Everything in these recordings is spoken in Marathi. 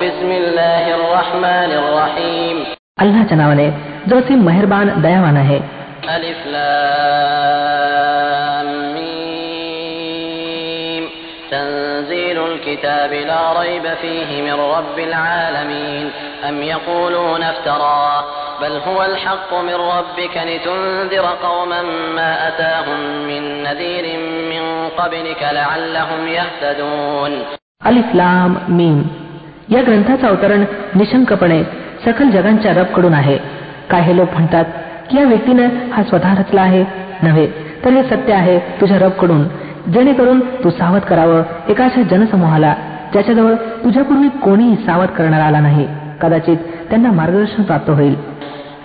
بسم الله الرحمن الرحيم अल्लाच्या नावाने जो असीम मेहरबान दयावान आहे ألف لام ميم تنزيل الكتاب لا ريب فيه من رب العالمين أم يقولون افتراه بل هو الحق من ربك لتنذر قوما ما أتاهم من نذير من قبلك لعلهم يهتدون अलिफ लाम मीम या ग्रंथाचं अवतरण निशंकपणे सकल जगांच्या रबकडून आहे काय हे लोक म्हणतात की या व्यक्तीनं हा स्वतः रचला आहे नव्हे तर हे सत्य आहे तुझ्या रबकडून जेणेकरून तू सावध करावं एका अशा जनसमूहाला ज्याच्याजवळ तुझ्यापूर्वी कोणीही सावध करणारा आला नाही कदाचित त्यांना मार्गदर्शन प्राप्त होईल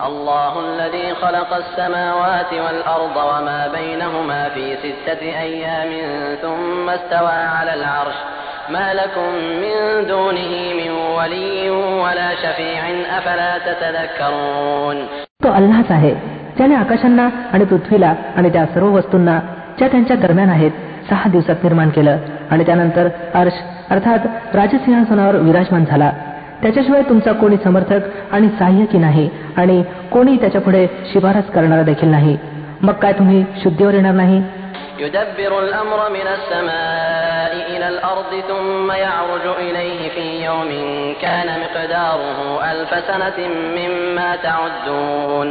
الله الذي خلق السماوات والأرض وما بينهما في ستة أيام ثم استوى على العرش ما لكم من دونه من ولي ولا شفيع أفلا تتذكرون तो अल्लाच आहे ज्याने आकाशांना आणि पृथ्वीला आणि त्या सर्व वस्तूंना ज्या त्यांच्या दरम्यान आहेत सहा दिवसात निर्माण केलं आणि त्यानंतर अर्श अर्थात राजसिंहासनावर विराजमान झाला त्याच्याशिवाय तुमचा कोणी समर्थक आणि सहाय्यकी नाही आणि कोणी त्याच्यापुढे शिफारस करणारा देखील नाही मग काय तुम्ही शुद्धीवर येणार नाही يدبر الأمر من السماء إلى الأرض ثم يعرج إليه في يوم كان مقداره ألف سنة مما تعدون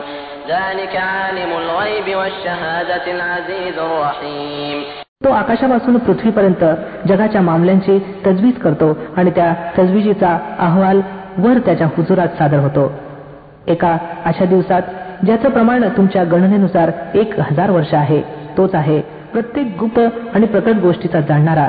ذلك عالم الغيب والشهادة العزيز الرحيم तो आकाशापासून पृथ्वीपर्यंत जगाच्या मामल्यांची तजवीज करतो आणि त्या तजवीजीचा अहवाल वर त्याच्या हुजुरात सादर होतो एका अशा दिवसात ज्याचं प्रमाण तुमच्या गणनेनुसार एक हजार वर्ष आहे तोच आहे प्रत्येक गुप्त आणि प्रकट गोष्टीचा जाणणारा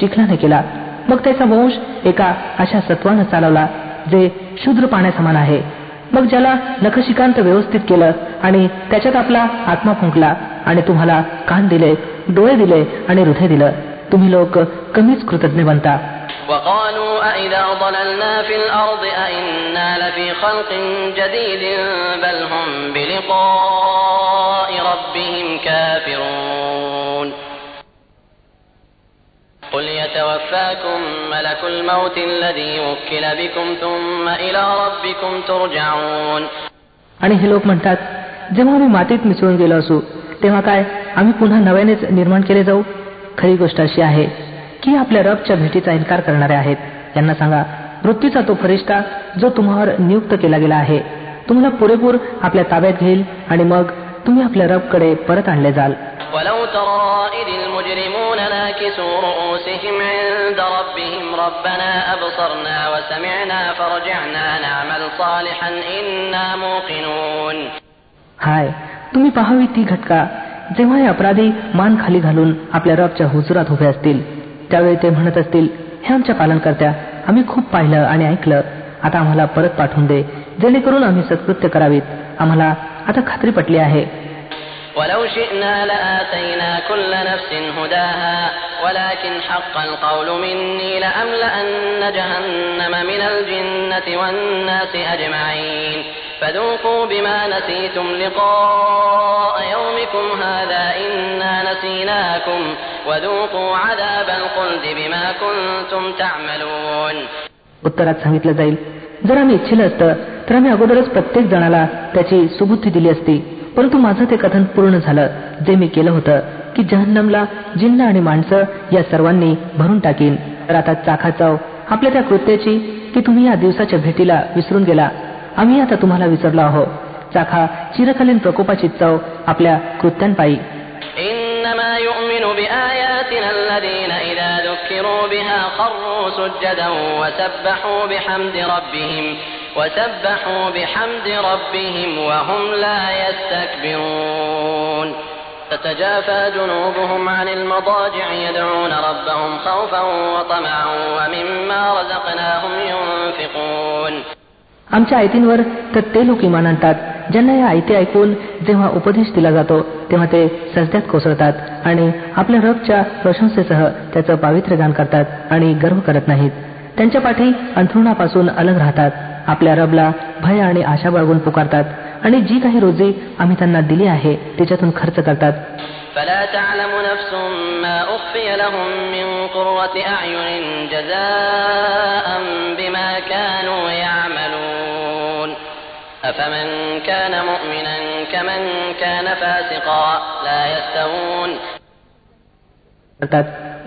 चिखलाने केला मग त्याचा वंश एका अशा सत्वानं चालवला जे शूद्र पाण्यासमान आहे मग ज्याला नखशिकांत व्यवस्थित केलं आणि त्याच्यात आपला आत्मा फुंकला आणि तुम्हाला कान दिले डोळे दिले आणि हृदय दिलं तुम्ही लोक कमीच कृतज्ञ बनता وقالوا أإذا ضللنا في الأرض أإنا لفي خلق جديد بل هم بلقاء ربهم كافرون قل يتوفاكم ملك الموت الذي وكل بكم ثم إلى ربكم ترجعون आणि हे लोक म्हणतात जेव्हा आम्ही मातीत मिसळून गेलो असू तेव्हा काय आम्ही पुन्हा नव्यानेच निर्माण केले जाऊ खरी गोष्ट अशी आहे की आपल्या रबच्या भेटीचा इन्कार करणारे आहेत यांना सांगा मृत्यूचा तो फरिश्ता जो तुम्हावर नियुक्त केला गेला आहे तुम्हाला पुरेपूर आपल्या ताब्यात घेईल आणि मग तुम्ही आपल्या रबकडे परत आणले जाल ولو ترى إذ المجرمون ناكسوا رؤوسهم عند ربهم ربنا أبصرنا وسمعنا فرجعنا نعمل صالحا إنا موقنون हाय तुम्ही पाहावी ती घटका जेव्हा हे अपराधी मान खाली घालून आपल्या रबच्या हुजुरात उभे असतील त्यावेळी ते म्हणत असतील हे आमच्या पालनकर्त्या आम्ही खूप पाहिलं आणि ऐकलं आता आम्हाला परत पाठवून दे जेणेकरून आम्ही सत्कृत्य करावीत आम्हाला आता खात्री पटली आहे ولو شئنا لآتينا كل نفس هداها ولكن حق القول مني لأملأن جهنم من الجنة والناس أجمعين فذوقوا بما نسيتم لقاء يومكم هذا إنا نسيناكم وذوقوا عذاب الخلد بما كنتم تعملون उत्तरात सांगितलं जाईल जर आम्ही इच्छिलं असतं तर आम्ही अगोदरच प्रत्येक जणाला त्याची सुबुद्धी दिली असती परंतु माझं ते कथन पूर्ण झालं जे मी केलं होतं की जहन्नमला जिन्न आणि माणसं या सर्वांनी भरून टाकीन तर आता चाखा चाव आपल्या त्या कृत्याची की तुम्ही या दिवसाच्या भेटीला विसरून गेला आम्ही आता तुम्हाला विसरलो आहोत चाखा चिरकालीन प्रकोपाची चव आपल्या कृत्यांपायी إنما يؤمن بآياتنا الذين إذا ذكروا بها خروا سجدا وسبحوا بحمد ربهم وسبحوا بحمد ربهم وهم لا يستكبرون تتجافى جنوبهم عن المضاجع يدعون ربهم خوفا وطمعا ومما رزقناهم ينفقون आमच्या आयतींवर तर ते लोक इमान आणतात ज्यांना या आयती ऐकून जेव्हा उपदेश दिला जातो तेव्हा ते सजद्यात कोसळतात आणि आपल्या रबच्या प्रशंसेसह त्याचं पावित्र्य गान करतात आणि गर्व करत नाहीत त्यांच्या पाठी अंथरुणापासून अलग राहतात आपल्या रबला भय आणि आशा बाळगून पुकारतात आणि जी काही रोजे आम्ही त्यांना दिली आहे त्याच्यातून खर्च करतात.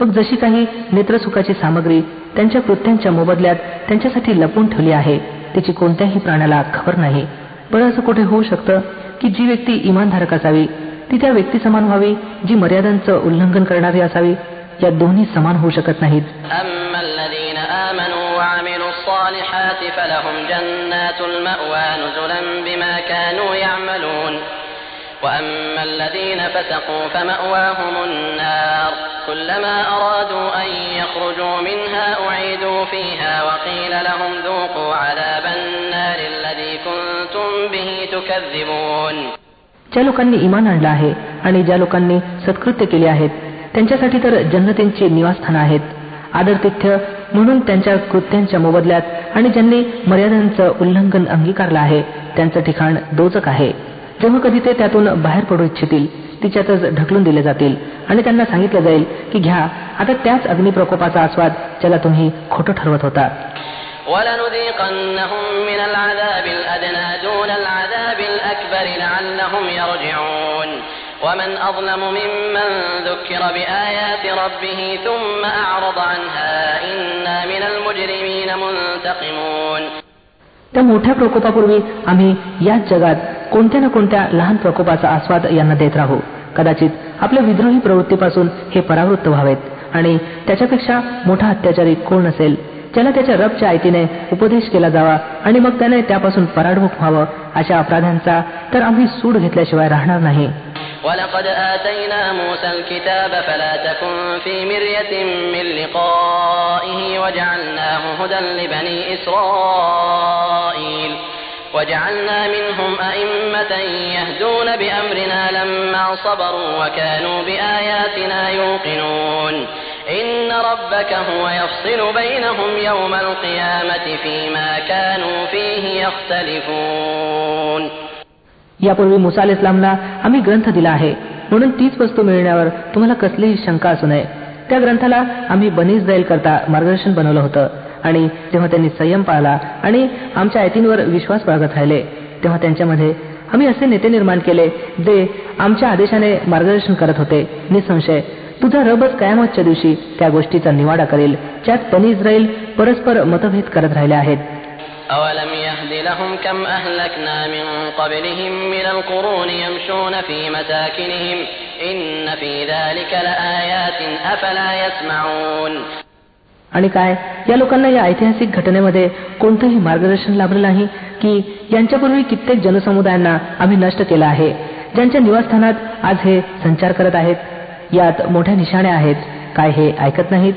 मग जशी काही नेत्रसुखाची सामग्री त्यांच्या कृत्यांच्या मोबदल्यात त्यांच्यासाठी लपून ठेवली आहे त्याची कोणत्याही प्राण्याला खबर नाही. बरं असं कुठे होऊ शकतं की जी व्यक्ती इमानधारक असावी ती त्या व्यक्ती समान व्हावी जी मर्यादांचं उल्लंघन करणारी असावी या दोन्ही समान होऊ शकत नाहीत. وأما الذين فسقوا فمأواهم النار كلما أرادوا أن يخرجوا منها أعيدوا فيها وقيل لهم ذوقوا عذاب النار الذي كنتم به تكذبون ज्या लोकांनी इमान आणलं आहे आणि ज्या लोकांनी सत्कृत्य केले आहेत त्यांच्यासाठी तर जन्नतींची निवासस्थानं आहेत आदरतिथ्य म्हणून त्यांच्या कृत्यांच्या मोबदल्यात आणि ज्यांनी मर्यादांचं उल्लंघन अंगीकारलं आहे त्यांचं ठिकाण दोचक आहे जेव्हा कधी ते त्यातून बाहेर पडू इच्छितील तिच्यातच ढकलून दिले जातील आणि त्यांना सांगितलं जाईल की घ्या आता त्याच अग्निप्रकोपाचा आस्वाद ज्याला तुम्ही खोटं ठरवत होता ولنذيقنهم من العذاب الأدنى دون العذاب الأكبر لعلهم يرجعون ومن أظلم ممن ذكر بآيات ربه ثم أعرض عنها إنا من المجرمين منتقمون त्या मोठ्या प्रकोपापूर्वी आम्ही याच जगात कोणत्या ना कोणत्या लहान प्रकोपाचा आस्वाद यांना देत राहू कदाचित आपल्या विद्रोही प्रवृत्तीपासून हे परावृत्त व्हावेत आणि त्याच्यापेक्षा मोठा अत्याचारी कोण असेल ज्याला त्याच्या रबच्या आयतीने उपदेश केला जावा आणि मग त्याने त्यापासून पराडमुख व्हावं अशा अपराधांचा तर आम्ही सूड घेतल्याशिवाय राहणार नाही ولقد آتينا موسى الكتاب فلا تكن في مرية من لقائه وجعلناه هدى لبني إسرائيل وجعلنا منهم أئمة يهدون بأمرنا لما صبروا وكانوا بآياتنا يوقنون إن ربك هو يفصل بينهم يوم القيامة فيما كانوا فيه يختلفون यापूर्वी मुसा अल इस्लामला आम्ही ग्रंथ दिला आहे म्हणून तीच वस्तू मिळण्यावर तुम्हाला कसलीही शंका असू नये त्या ग्रंथाला आम्ही बनीस जाईल करता मार्गदर्शन बनवलं होतं आणि तेव्हा त्यांनी संयम पाळला आणि आमच्या आयतींवर विश्वास बाळगत राहिले तेव्हा त्यांच्यामध्ये आम्ही असे नेते निर्माण केले जे आमच्या आदेशाने मार्गदर्शन करत होते निसंशय तुझा रबच कयामतच्या दिवशी त्या गोष्टीचा निवाडा करेल ज्यात बनी इस्रायल परस्पर मतभेद करत राहिले आहेत أولم يهد لهم كم أهلكنا من قبلهم من القرون يمشون في مساكنهم إن في ذلك لآيات أفلا يسمعون आणि काय? या लोकांना या ऐतिहासिक घटनेमध्ये कोणतंही मार्गदर्शन लाभलं नाही की यांच्यापूर्वी कित्येक जनसमुदायांना आम्ही नष्ट केलं आहे. ज्यांच्या निवासस्थानात आज हे संचार करत आहेत. यात मोठ्या निशाण्या आहेत. काय हे ऐकत नाहीत?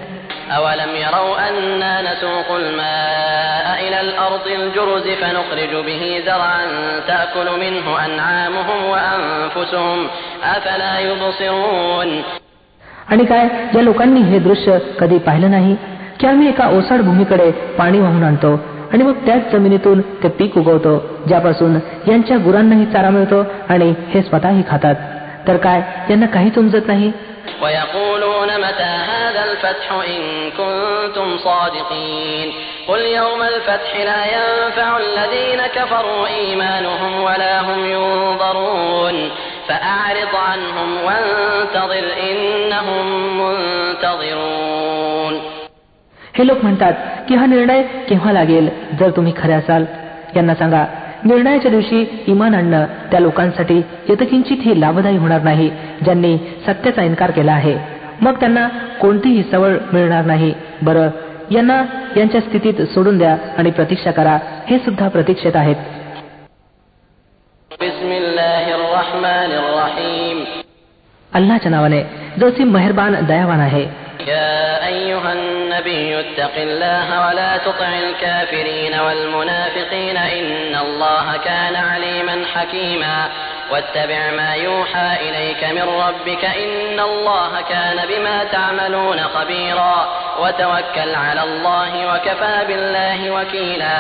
आणि काय? या लोकांनी हे दृश्य कधी पाहिलं नाही? की आम्ही एका ओसाड भूमीकडे पाणी वाहून आणतो आणि मग त्याच जमिनीतून ते पीक उगवतो ज्यापासून यांच्या गुरांनाही चारा मिळतो आणि हे स्वतःही खातात तर काय यांना काहीच उमजत नाही ويقولون متى هذا الفتح إن كنتم صادقين قل يوم الفتح لا ينفع الذين كفروا إيمانهم ولا هم ينظرون فأعرض عنهم وانتظر إنهم منتظرون हे लोक म्हणतात की हा निर्णय केव्हा लागेल? जर तुम्ही खरे असाल. यांना सांगा निर्णयाच्या दिवशी इमान आणणं त्या लोकांसाठी यतकिंचित ही लाभदायी होणार नाही ज्यांनी सत्याचा इन्कार केला आहे. मग त्यांना कोणतीही सवळ मिळणार नाही. बरं यांना यांच्या स्थितीत सोडून द्या आणि प्रतीक्षा करा. हे सुद्धा प्रतीक्षेत आहेत. अल्लाच्या नावाने जो मेहरबान दयावान आहे. يا أيها النبي اتق الله ولا تطع الكافرين والمنافقين إن الله كان عليما حكيما واتبع ما يوحى إليك من ربك إن الله كان بما تعملون خبيرا وتوكل على الله وكفى بالله وكيلا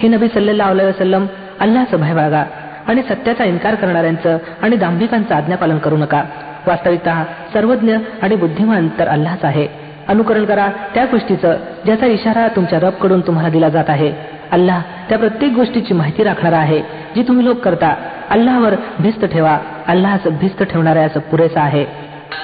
हे नबी सल्लेला वसलम अल्लाचं भय बाळगा आणि सत्याचा इन्कार करणाऱ्यांचं आणि दांभिकांचं आज्ञापालन करू नका वास्तविकता सर्वज्ञ आणि बुद्धिमान तर अल्लाच आहे अनुकरण करा त्या गोष्टीचं ज्याचा इशारा तुमच्या रबकडून तुम्हाला दिला जात आहे अल्लाह त्या प्रत्येक गोष्टीची माहिती राखणारा आहे जी तुम्ही लोक करता अल्लावर भिस्त ठेवा अल्लाच भिस्त ठेवणाऱ्यास पुरेसा आहे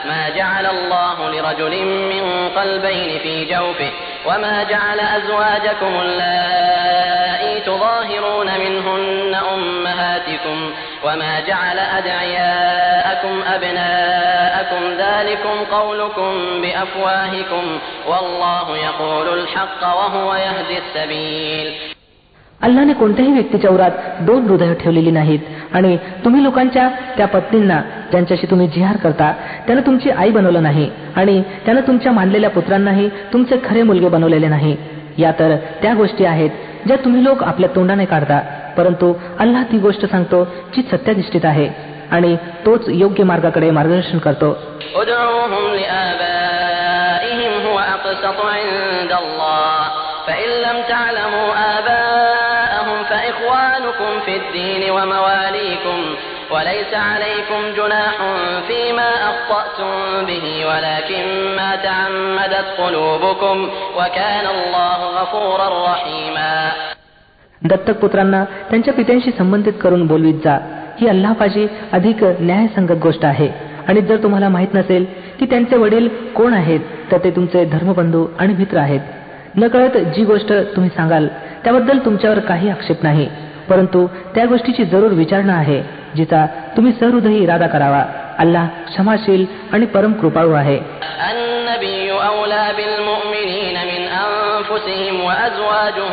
ما جعل الله لرجل من قلبين في جوفه وما جعل أزواجكم اللائي تظاهرون منهن أمهاتكم وما جعل أدعياءكم أبناءكم ذلكم قولكم بأفواهكم والله يقول الحق وهو يهدي السبيل अल्लाने कोणत्याही व्यक्तीच्या उरात दोन हृदय ठेवलेली नाहीत आणि तुम्ही लोकांच्या त्या पत्नींना ज्यांच्याशी तुम्ही जिहार करता त्यानं तुमची आई बनवलं नाही आणि त्यानं तुमच्या मानलेल्या पुत्रांनाही तुमचे खरे मुलगे बनवलेले नाही या तर त्या गोष्टी आहेत ज्या तुम्ही लोक आपल्या तोंडाने काढता परंतु अल्लाह ती गोष्ट सांगतो जी सत्याधिष्ठित आहे आणि तोच योग्य मार्गाकडे मार्गदर्शन करतो ادعوهم لآبائهم هو أقسط عند الله فإن لم تعلموا آباءهم فإخوانكم في الدين ومواليكم وليس عليكم جناح فيما أخطأتم به ولكن ما تعمدت قلوبكم وكان الله غفورا رحيما दत्तक पुत्रांना त्यांच्या पित्यांशी संबंधित करून बोलवीत जा ही अल्लापाशी अधिक न्यायसंगत गोष्ट आहे आणि जर तुम्हाला माहित नसेल की त्यांचे वडील कोण आहेत तर ते तुमचे धर्मबंधू आणि मित्र आहेत नकळत जी गोष्ट तुम्ही सांगाल त्याबद्दल तुमच्यावर काही आक्षेप नाही परंतु त्या गोष्टीची जरूर विचारणा आहे जिचा तुम्ही सहृदयी इरादा करावा अल्लाह क्षमाशील आणि परम कृपाळू आहे النبي أولى بالمؤمنين من أنفسهم وأزواجه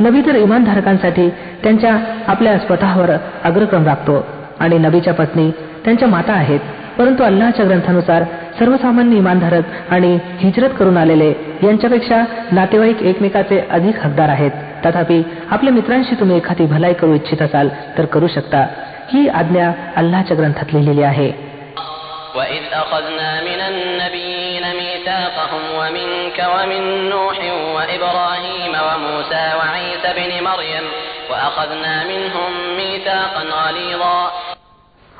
नबी तर इमानधारकांसाठी त्यांच्या आपल्या स्वतःवर अग्रक्रम राखतो. आणि नबीच्या पत्नी त्यांच्या माता आहेत. परंतु अल्लाच्या ग्रंथानुसार सर्वसामान्य इमानधारक आणि हिजरत करून आलेले यांच्यापेक्षा नातेवाईक एकमेकाचे अधिक हकदार आहेत. तथापि आपल्या मित्रांशी तुम्ही एखादी भलाई करू इच्छित असाल तर करू शकता. ही आज्ञा अल्लाच्या ग्रंथात लिहिलेली आहे. ميثاقهم ومنك ومن نوح وإبراهيم وموسى وعيسى بن مريم وأخذنا منهم ميثاقا غليظا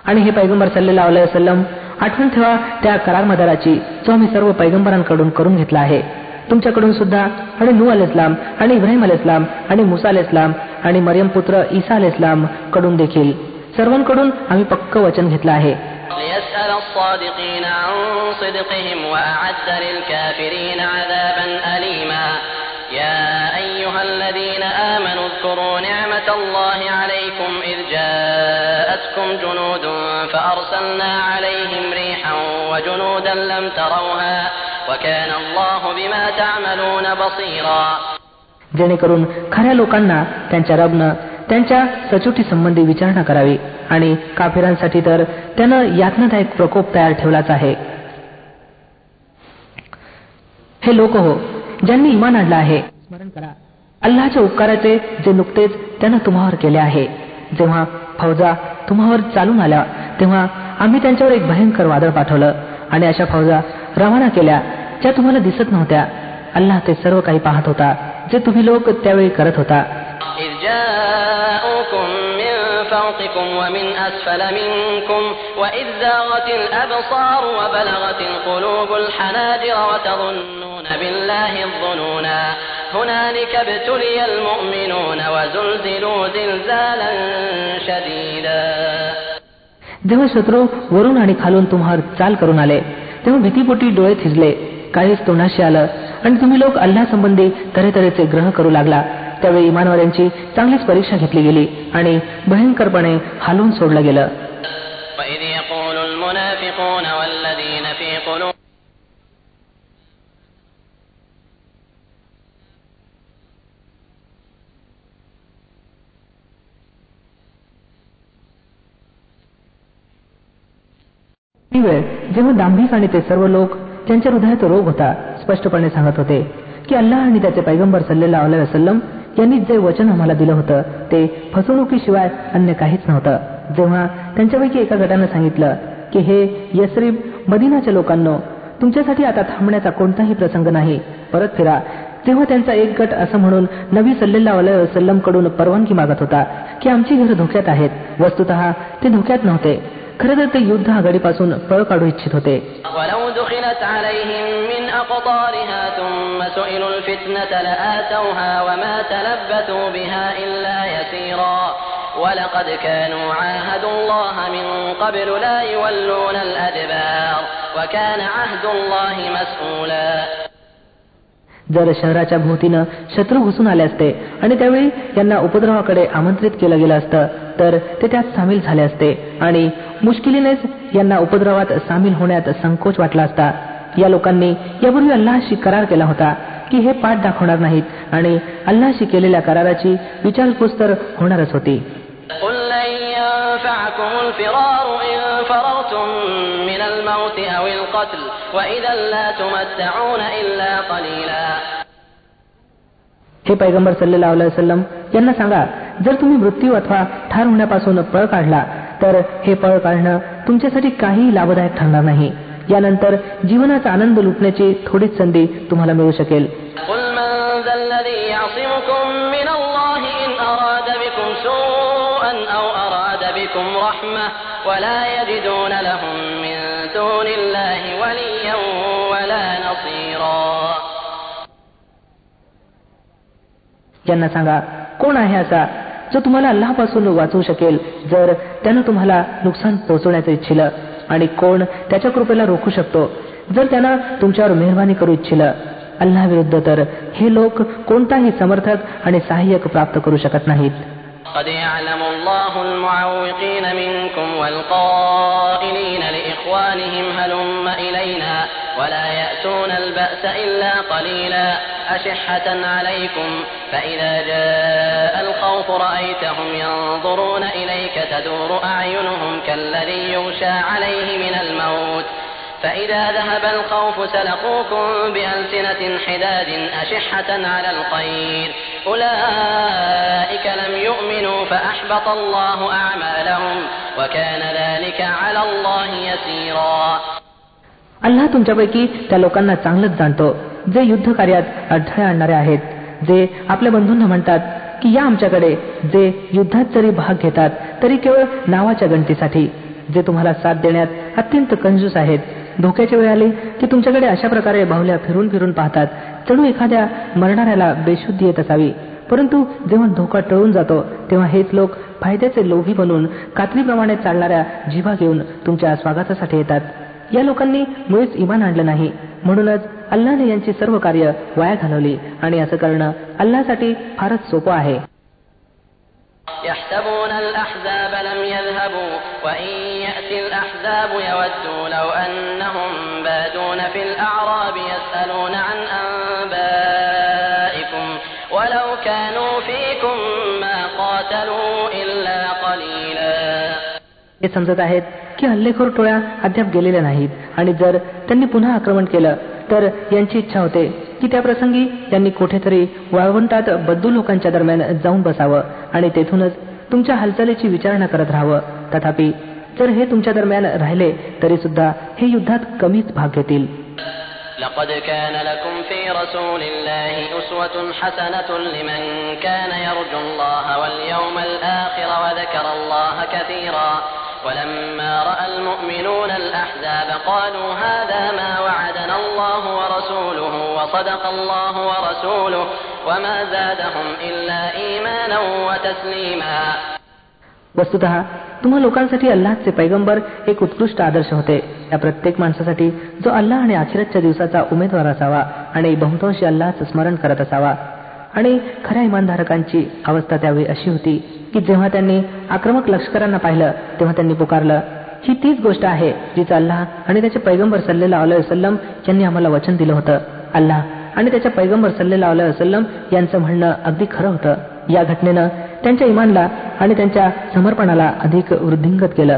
आणि हे पैगंबर सल्लेला वसलम आठवण ठेवा त्या करार मदाराची जो आम्ही सर्व पैगंबरांकडून करून घेतला आहे तुमच्याकडून सुद्धा आणि नू अल इस्लाम आणि इब्राहिम अल इस्लाम आणि मुसा अल इस्लाम आणि मरियम पुत्र ईसा अल इस्लाम कडून देखील सर्वांकडून आम्ही पक्क वचन घेतलं आहे ليسأل الصادقين عن صدقهم وأعد للكافرين عذابا أليما يا أيها الذين آمنوا اذكروا نعمة الله عليكم إذ جاءتكم جنود فأرسلنا عليهم ريحا وجنودا لم تروها وكان الله بما تعملون بصيرا जेणेकरून खऱ्या लोकांना त्यांच्या रबनं त्यांच्या सचोटी संबंधी विचारणा करावी आणि काफिरांसाठी तर त्यानं यातनादायक प्रकोप तयार ठेवलाच आहे. हे लोक हो ज्यांनी इमान आणलं आहे स्मरण करा. अल्लाच्या उपकाराचे जे नुकतेच त्यानं तुम्हावर केले आहे. जेव्हा फौजा तुम्हावर चालून आल्या तेव्हा आम्ही त्यांच्यावर एक भयंकर वादळ पाठवलं आणि अशा फौजा रवाना केल्या ज्या तुम्हाला दिसत नव्हत्या. अल्लाह ते सर्व काही पाहत होता जे तुम्ही लोक त्यावेळी करत होता. إذ جاءوكم من فوقكم ومن أسفل منكم وإذ زاغت الأبصار وبلغت القلوب الحناجر وتظنون بالله الظنونا هنالك ابتلي المؤمنون وزلزلوا زلزالا شديدا जेव्हा शत्रू वरून आणि खालून तुम्हावर चाल करून आले तेव्हा भीतीपोटी डोळे थिजले काहीच तोंडाशी आलं आणि तुम्ही लोक अल्ला संबंधी तऱ्हेतऱ्हेचे ग्रह करू लागला त्यावेळी इमानवाल्यांची चांगलीच परीक्षा घेतली गेली आणि भयंकरपणे हालवून सोडलं गेलं. वेळ जेव्हा दांभिक आणि ते सर्व लोक त्यांच्या हृदयात रोग होता स्पष्टपणे सांगत होते की अल्लाह आणि त्याचे पैगंबर सल्लेला वसलम यांनी जे वचन आम्हाला दिलं होतं ते फसवणुकीशिवाय अन्य काहीच नव्हतं. जेव्हा त्यांच्यापैकी एका गटानं सांगितलं की हे यसरीब मदिनाच्या लोकांनो तुमच्यासाठी आता थांबण्याचा कोणताही प्रसंग नाही. परत फिरा. तेव्हा त्यांचा एक गट असं म्हणून नबी सल्लेला वसलमकडून परवानगी मागत होता की आमची घरं धोक्यात आहेत. वस्तुत ते धोक्यात नव्हते. खरं तर ते युद्ध आघाडीपासून पळ काढू इच्छित होते ولقد كانوا عاهدوا الله من قبل لا يولون الأدبار وكان عهد الله مسؤولا जर शहराच्या भोवतीनं शत्रू घुसून आले असते आणि त्यावेळी त्यांना उपद्रवाकडे आमंत्रित केलं गेलं असतं तर ते त्यात सामील झाले असते आणि मुश्किलीनेच यांना उपद्रवात सामील होण्यात संकोच वाटला असता. या लोकांनी यापूर्वी अल्लाशी करार केला होता की हे पाठ दाखवणार नाहीत आणि अल्लाशी केलेल्या कराराची विचारपूस तर होणारच होती. हे पैगंबर सल्लेला वसलम यांना सांगा जर तुम्ही मृत्यू अथवा ठार होण्यापासून पळ काढला तर हे पळ काढणं तुमच्यासाठी काही लाभदायक ठरणार नाही. यानंतर जीवनाचा आनंद लुटण्याची थोडीच संधी तुम्हाला मिळू शकेल. यांना सांगा कोण आहे असा जो तुम्हाला अल्लापासून वाचवू शकेल जर त्यानं तुम्हाला नुकसान पोहोचवण्याचं इच्छिलं आणि कोण त्याच्या कृपेला रोखू शकतो जर त्यानं तुमच्यावर मेहरबानी करू इच्छिलं अल्ला विरुद्ध तर हे लोक कोणताही समर्थक आणि सहाय्यक प्राप्त करू शकत नाहीत. قد يعلم الله المعوقين منكم والقائلين لإخوانهم هلم إلينا ولا يأتون البأس إلا قليلا أشحة عليكم فإذا جاء الخوف رأيتهم ينظرون إليك تدور أعينهم كالذي يغشى عليه من الموت فإذا ذهب الخوف سلقوكم بألسنة حداد أشحة على الخير أولئك لم يؤمنوا فأحبط الله أعمالهم وكان ذلك على الله يسيرا अल्लाह तुमच्यापैकी त्या लोकांना चांगलंच जाणतो जे युद्ध कार्यात अडथळे आणणारे आहेत जे आपल्या बंधूंना म्हणतात की या आमच्याकडे जे युद्धात जरी भाग घेतात तरी केवळ नावाच्या गणतीसाठी जे तुम्हाला साथ देण्यात अत्यंत कंजूस आहेत धोक्याची वेळ आली की तुमच्याकडे अशा प्रकारे बाहुल्या फिरून फिरून पाहतात चढू एखाद्या मरणाऱ्याला बेशुद्धी येत असावी परंतु जेव्हा धोका टळून जातो तेव्हा हेच लोक फायद्याचे लोभी बनून कात्रीप्रमाणे चालणाऱ्या जिभा घेऊन तुमच्या स्वागतासाठी येतात या लोकांनी मुळीच इमान आणलं नाही म्हणूनच अल्लाने यांची सर्व कार्य वाया घालवली आणि असं करणं अल्लासाठी फारच सोपं आहे يحسبون الأحزاب لم يذهبوا وإن يأتي الأحزاب يودوا لو أنهم بادون في الأعراب يسألون عن समजत आहेत की हल्लेखोर टोळ्या अद्याप गेलेल्या नाहीत आणि जर त्यांनी पुन्हा आक्रमण केलं तर यांची इच्छा होते की त्या प्रसंगी त्यांनी कुठेतरी वाळवंटात बद्दू लोकांच्या दरम्यान जाऊन बसावं आणि तेथूनच तुमच्या हालचालीची विचारणा करत राहावं तथापि जर हे तुमच्या दरम्यान राहिले तरी सुद्धा हे युद्धात कमीच भाग घेतील لقد كان لكم في رسول الله أسوة حسنة لمن كان يرجو الله واليوم الآخر وذكر الله كثيرا ولما رأى المؤمنون الأحزاب قالوا هذا ما وعدنا الله ورسوله وصدق الله ورسوله وما زادهم إلا إيمانا وتسليما वस्तुत तुम्हा लोकांसाठी अल्लाहचे पैगंबर एक उत्कृष्ट आदर्श होते या प्रत्येक माणसासाठी जो अल्लाह आणि अखेरच्या दिवसाचा उमेदवार असावा आणि बहुतांशी अल्लाचं स्मरण करत असावा आणि खऱ्या इमानधारकांची अवस्था त्यावेळी अशी होती की जेव्हा त्यांनी आक्रमक लष्करांना पाहिलं तेव्हा त्यांनी पुकारलं ही तीच गोष्ट आहे जिचं अल्लाह आणि त्याचे पैगंबर सल्लेला वसलम यांनी आम्हाला वचन दिलं होतं अल्लाह आणि त्याच्या पैगंबर सल्लेला वसलम यांचं म्हणणं अगदी खरं होतं या घटनेनं त्यांच्या इमानला आणि त्यांच्या समर्पणाला अधिक वृद्धिंगत केलं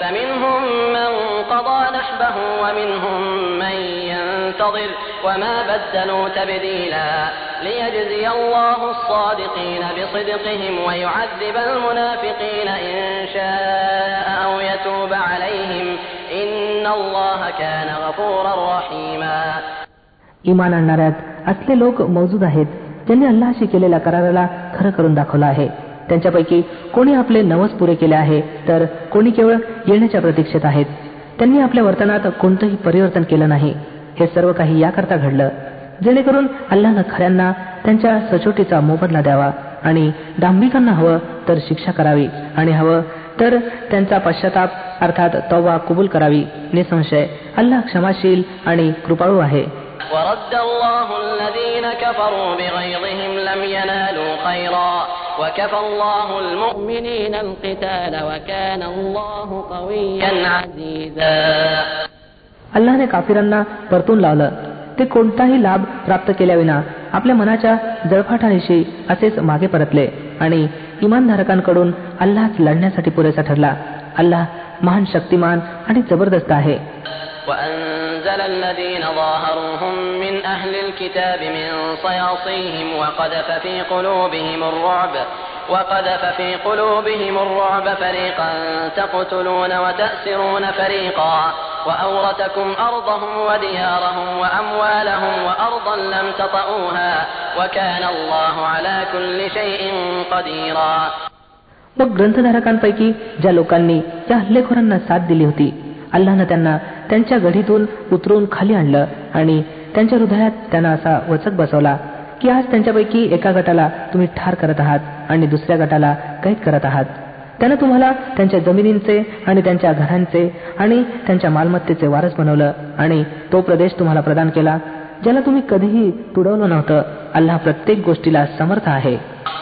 فمنهم من قضى نحبه ومنهم من ينتظر وما بدلوا تبديلا ليجزي الله الصادقين بصدقهم ويعذب المنافقين إن شاء أو يتوب عليهم إن الله كان غفورا رحيما इमान आणणाऱ्यात असले लोक मौजूद आहेत ज्यांनी अल्लाशी केलेल्या कराराला खरं करून दाखवलं आहे त्यांच्यापैकी कोणी आपले नवस पुरे केले आहे तर कोणी केवळ येण्याच्या प्रतीक्षेत आहेत त्यांनी आपल्या वर्तनात कोणतंही परिवर्तन केलं नाही हे सर्व काही याकरता घडलं जेणेकरून अल्लानं खऱ्यांना त्यांच्या सचोटीचा मोबदला द्यावा आणि डांबिकांना हवं तर शिक्षा करावी आणि हवं तर त्यांचा पश्चाताप अर्थात तौबा कुबूल करावी निसंशय अल्लाह क्षमाशील आणि कृपाळू आहे ورد الله الذين كفروا بغيظهم لم ينالوا خيرا وكفى الله المؤمنين القتال وكان الله قويا عزيزا अल्लाने काफिरांना परतून लावलं ते कोणताही लाभ प्राप्त केल्याविना आपल्या मनाच्या जळफाटानिशी असेच मागे परतले आणि इमानधारकांकडून अल्लाच लढण्यासाठी पुरेसा ठरला अल्लाह महान शक्तिमान आणि जबरदस्त आहे وأنزل الذين ظاهروهم من أهل الكتاب من صياصيهم وقذف في قلوبهم الرعب وقذف في قلوبهم الرعب فريقا تقتلون وتأسرون فريقا وأورثكم أرضهم وديارهم وأموالهم وأرضا لم تطئوها وكان الله على كل شيء قديرا मग ग्रंथधारकांपैकी ज्या लोकांनी या हल्लेखोरांना साथ दिली होती अल्लानं त्यांना त्यांच्या गढीतून उतरून खाली आणलं आणि त्यांच्या हृदयात त्यांना असा वचक बसवला की आज त्यांच्यापैकी एका गटाला तुम्ही ठार करत आहात आणि दुसऱ्या गटाला कैद करत आहात त्यानं तुम्हाला त्यांच्या जमिनींचे आणि त्यांच्या घरांचे आणि त्यांच्या मालमत्तेचे वारस बनवलं आणि तो प्रदेश तुम्हाला प्रदान केला ज्याला तुम्ही कधीही तुडवलं नव्हतं अल्लाह प्रत्येक गोष्टीला समर्थ आहे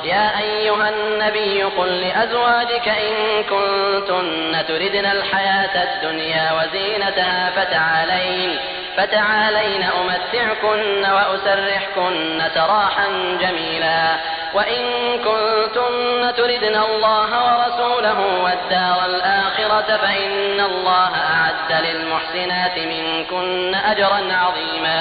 يا أيها النبي قل لأزواجك إن كنتن تردن الحياة الدنيا وزينتها فتعالين فتعالين أمتعكن وأسرحكن سراحا جميلا وإن كنتن تردن الله ورسوله والدار الآخرة فإن الله أعد للمحسنات منكن أجرا عظيما.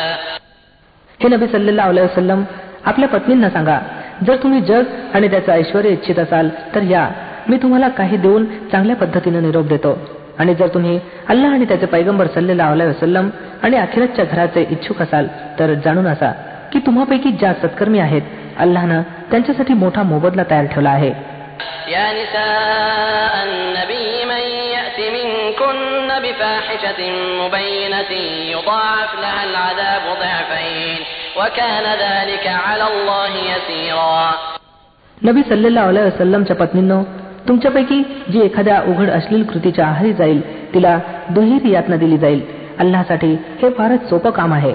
हे नबी सल्लेल्लाहु अलैहि वसल्लम आपल्या पत्नींना सांगा जर तुम्ही जग आणि त्याचं ऐश्वर इच्छित असाल तर या मी तुम्हाला काही देऊन चांगल्या पद्धतीने निरोप देतो. आणि जर तुम्ही अल्लाह आणि त्याचे पैगंबर सल्लेला अलाय वसलम आणि अखिरातच्या घराचे इच्छुक असाल तर जाणून असा की तुम्हापैकी ज्या सत्कर्मी आहेत अल्लानं त्यांच्यासाठी मोठा मोबदला तयार ठेवला आहे يا نساء النبي من يأت منكن بفاحشة مبينة يضاعف لها العذاب ضعفين وكان ذلك على الله يسيرا नबी सल्लेला वसल्लमच्या पत्नींनो तुमच्यापैकी जी एखाद्या उघड अश्लील कृतीच्या आहारी जाईल तिला दुहेरी यातना दिली जाईल अल्लासाठी हे फारच सोपं काम आहे